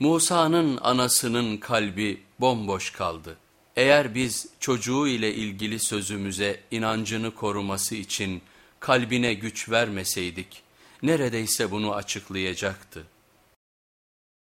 Musa'nın anasının kalbi bomboş kaldı. Eğer biz çocuğu ile ilgili sözümüze inancını koruması için kalbine güç vermeseydik, neredeyse bunu açıklayacaktı.